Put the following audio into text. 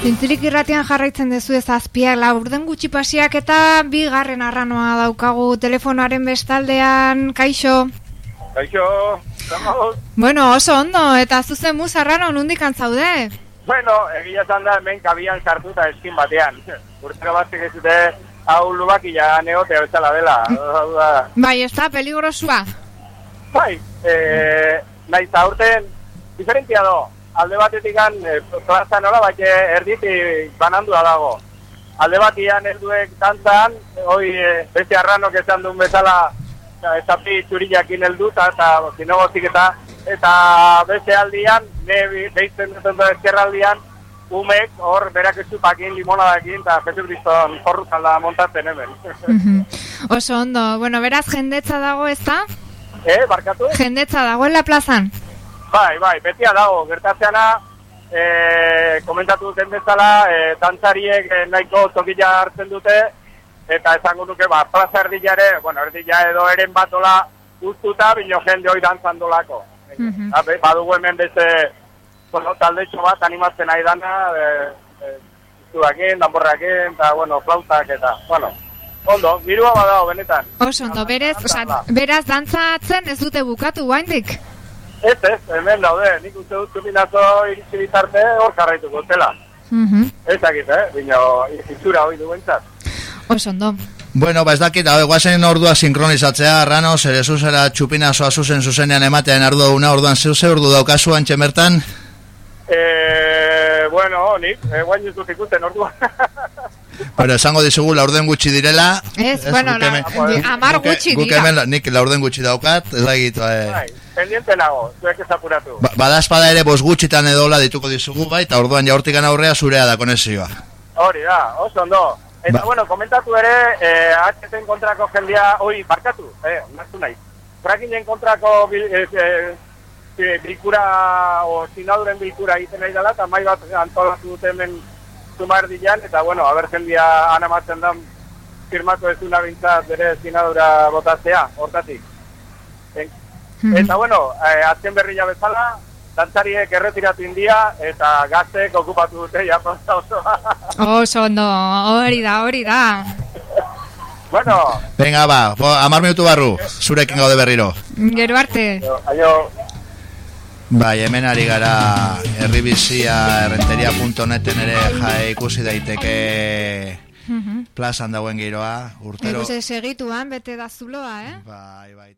Zintzilik irratian jarraitzen dezu ez azpiak laurden gutxi pasiak eta bigarren arranoa daukagu telefonoaren bestaldean, kaixo. Kaixo, estamos. Bueno, oso ondo, eta zuzen muz arrano nundik antzaude? Bueno, egia zan da hemen kabian sartu eta eskin batean. Urtero batzuk ez dute hau lubakia neotea bezala dela. Bai, ez da, peligrosua. Bai, eh, nahiz aurten diferentzia do. Alde batetik gan, eh, plaza nola, bat erditi banandua dago. Alde batian erduek dantzan, hoi eh, beste arranok esan duen bezala ezapi txurillakin heldu eta zinogozik eta eta beste aldian, ne behitzen duten da ezkerraldian, umek hor berak ezupakin limonadakin eta Jesu Kriston horru zalda montatzen hemen. Mhm. Oso ondo, bueno, beraz jendetza dago ez da? eh, barkatu? Jendetza dagoela plazan? Bai, bai, betia dago, gertatzeana, e, komentatu duten bezala, e, dantzariek e, nahiko tokila hartzen dute, eta esango nuke, ba, plaza erdilare, bueno, erdila edo eren batola guztuta, bino jende hoi dantzan dolako. Mhm. Ba, be- Badugu hemen beste, bueno, talde bat animatzen nahi dana, e, e, zuakin, danborrakin, eta, bueno, flautak eta, bueno, ondo, mirua badago, benetan. Oso ondo, berez, oza, beraz dantzatzen ez dute bukatu guaindik. Ez, ez, hemen daude, nik uste dut zuminazo iritsi bitarte hor jarraituko zela. Mhm. Ez dakit, eh? Bino, itxura hoi duentzat. Oso ondo. Bueno, ba ez dakit, hau, guazen ordua sinkronizatzea, rano, zere zuzera txupinazoa zuzen zuzenean ematean ardu una, orduan zeu ze ordu daukazu antxe bertan? Eh, bueno, nik, eh, guain ez dut ikusten orduan. Pero esango dizugu laurden gutxi direla. Ez, Ez, bueno, guk la, amar gutxi guk dira. hemen, nik laurden gutxi daukat, ez dakit, eh, Bai, pendiente nago, zuek ezapuratu. ba, badazpada ere bos gutxitan edola dituko dizugu, bai, eta orduan jaurtikan aurrea zurea da konexioa. Hori da, oso ondo. Eta, Ba- bueno, komentatu ere, eh, HTen kontrako jendea, oi, barkatu, eh, onartu nahi. Frackingen kontrako bil, eh, eh, bilkura, o sinaduren bilkura egiten nahi dela, eta mai bat antolatu dute hemen zumardian, eta, bueno, haber jendea anamatzen da, firmatu ez duna bintzat bere sinadura botatzea, hortatik. En. Eta, bueno, eh, azken berria bezala, dantzariek erretiratu india, eta gaztek okupatu dute, ja, plaza osoa. Oso ondo, hori da, hori da. bueno, Venga, ba, amar minutu barru, zurekin gaude berriro. Gero arte. aio, Bai, hemen ari gara herribizia errenteria.neten ere jae ikusi daiteke Mhm. plazan dauen giroa, urtero... Ikusi segituan, bete da zuloa, eh? Bai, bai,